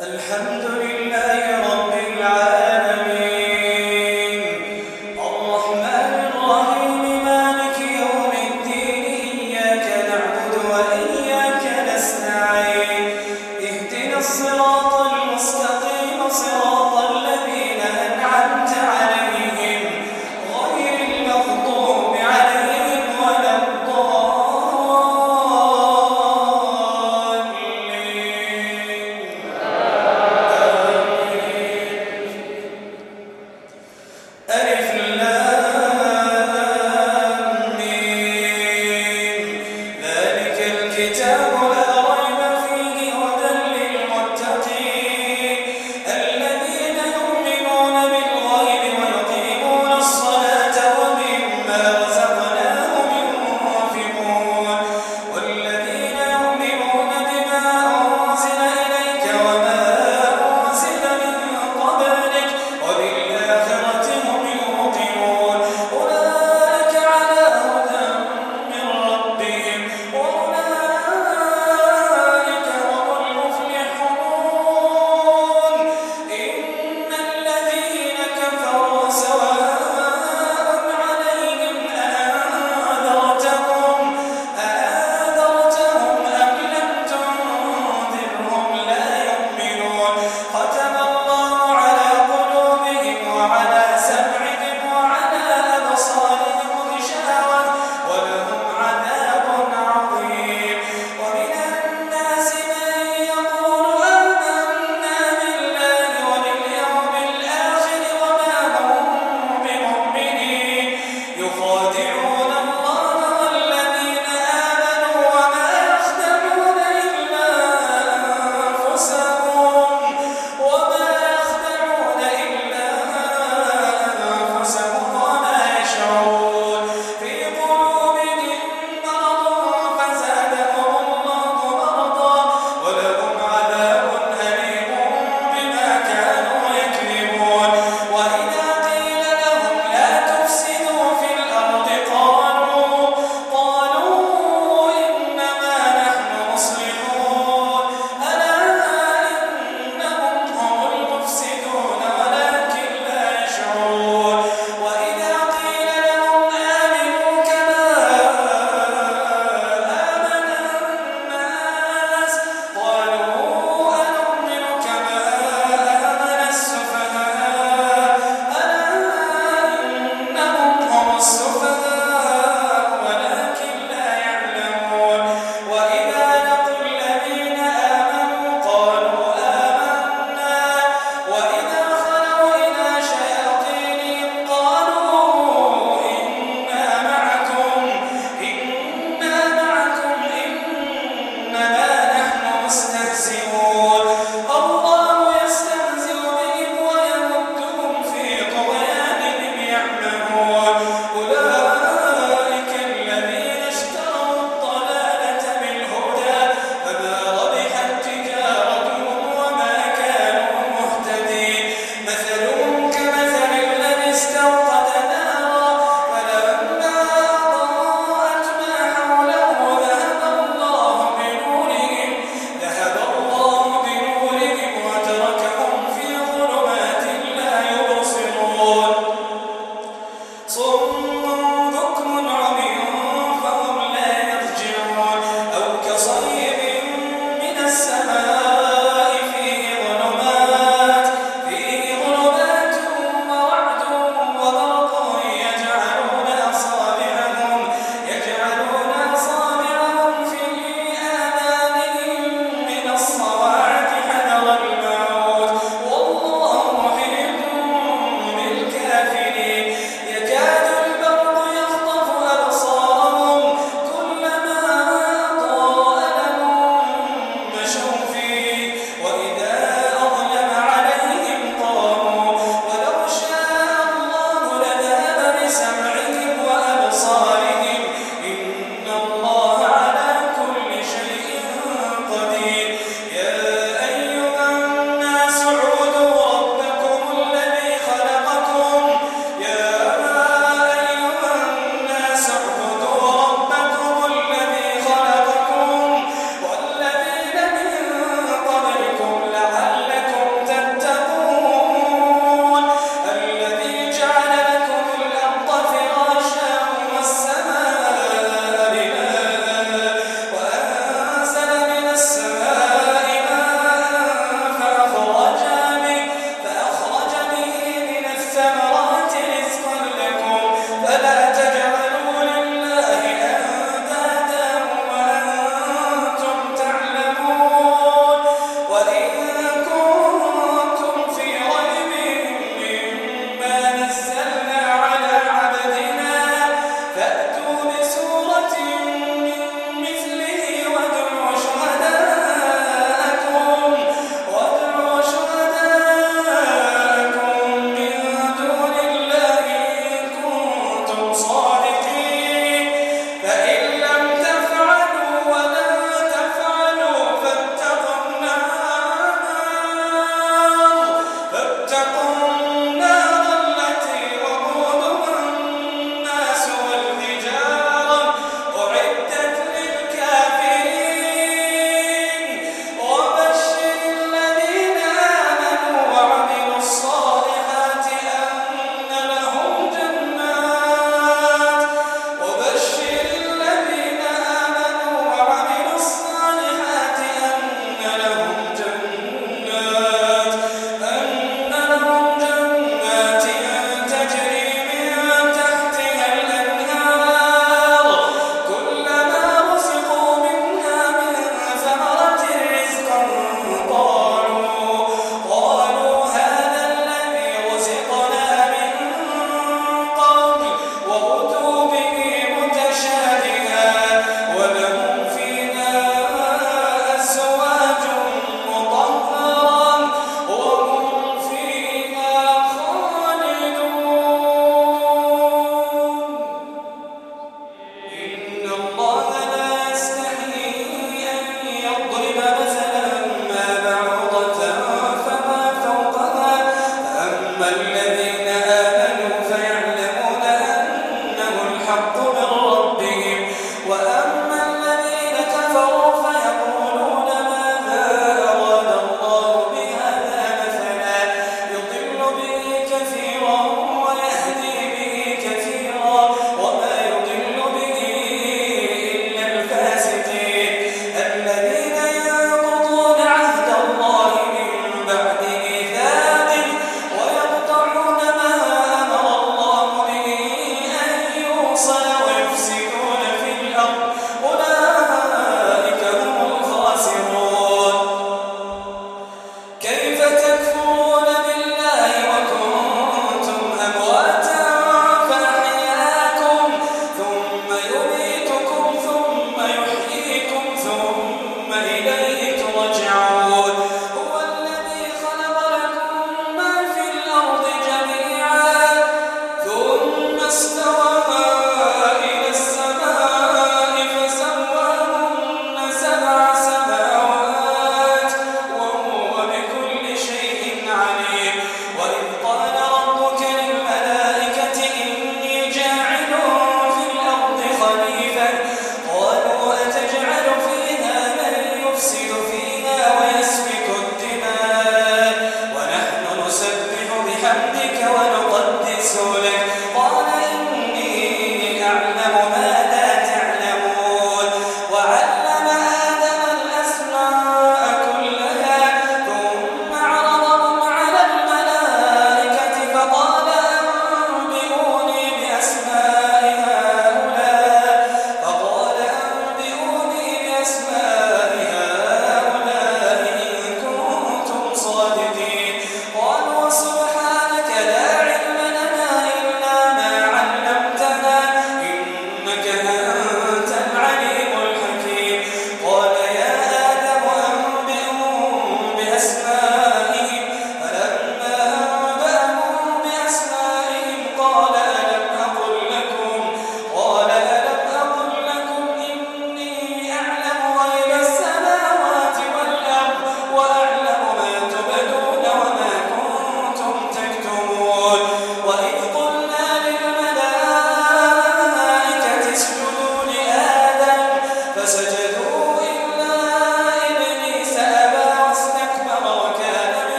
الحمد لله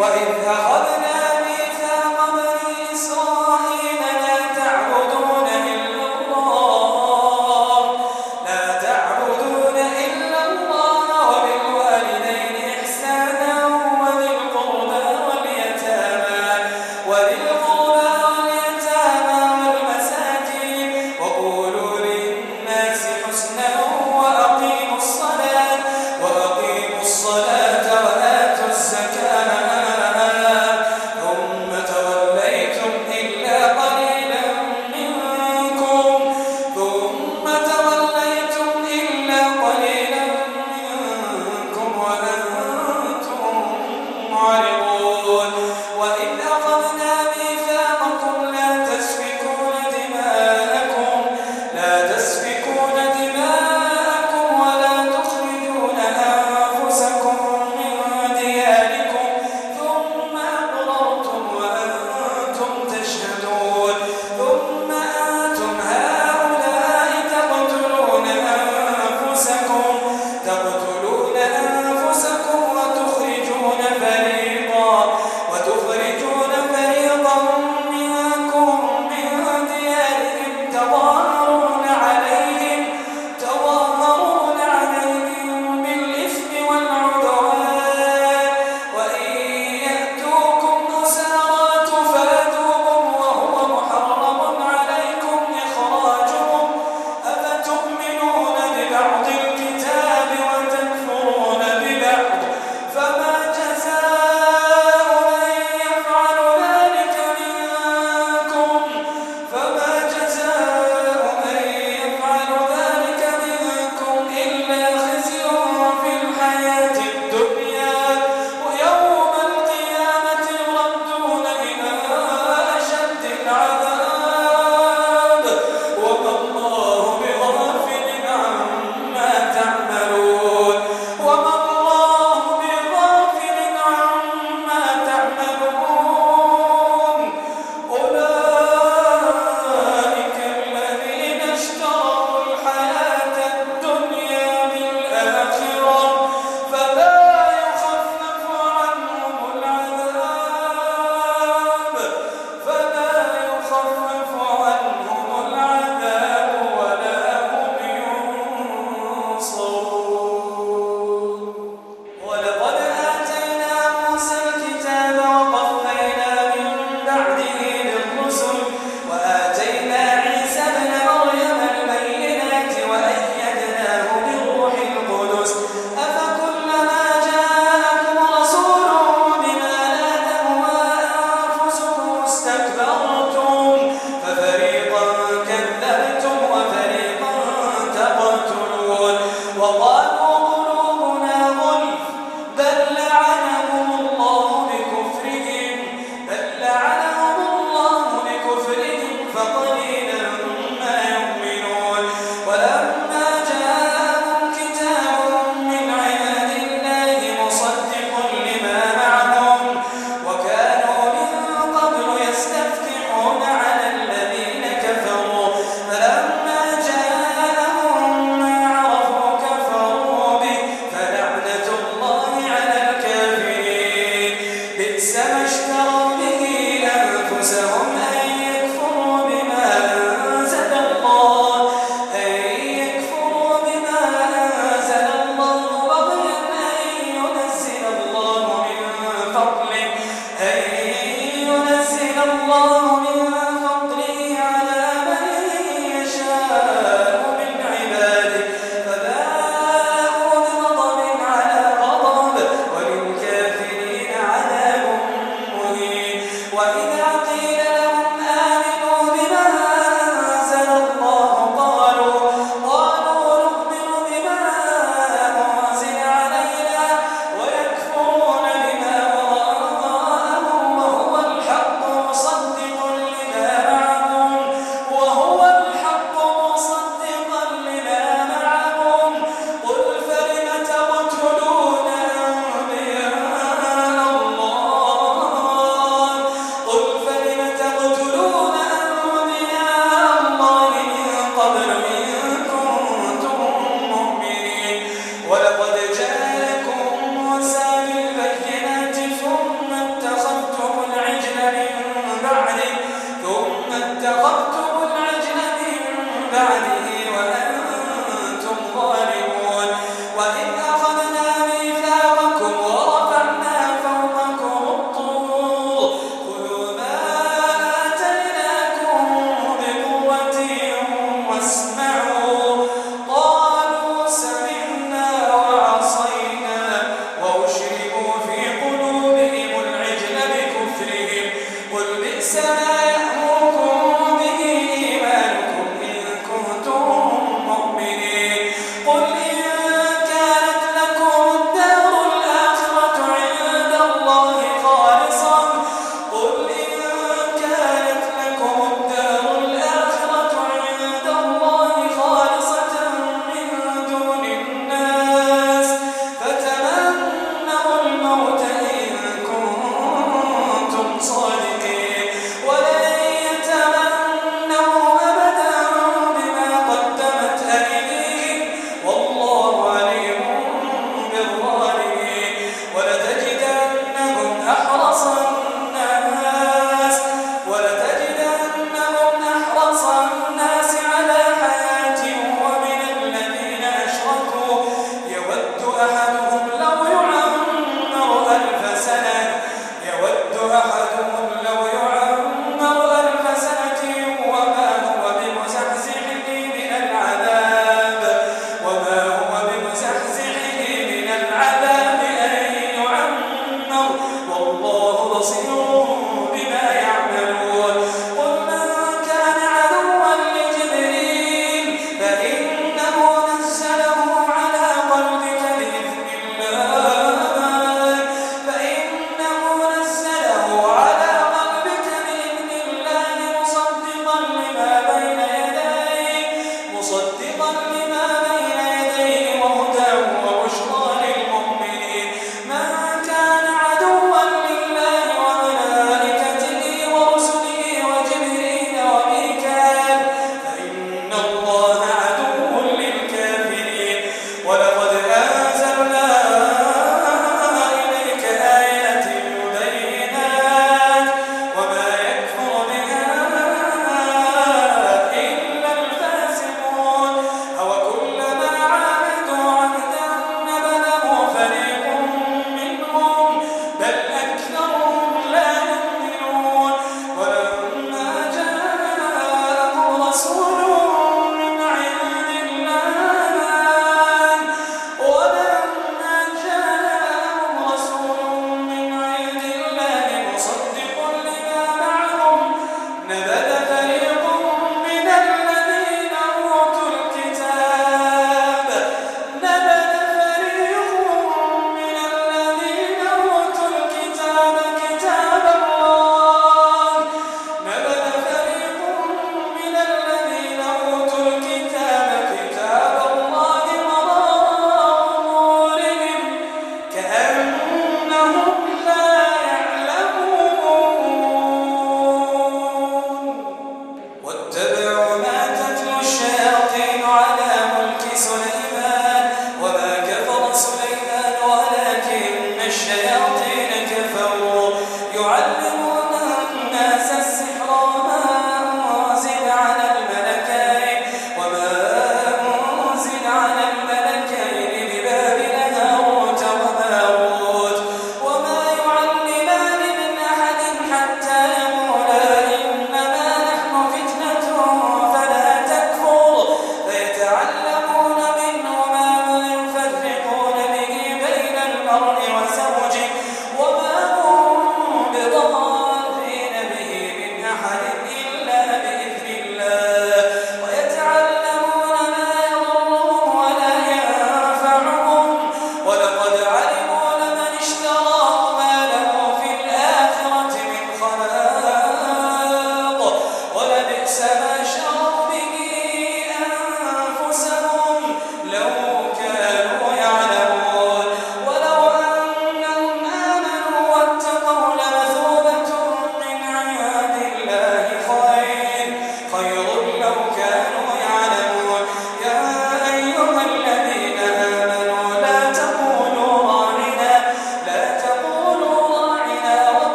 وإذ أخذ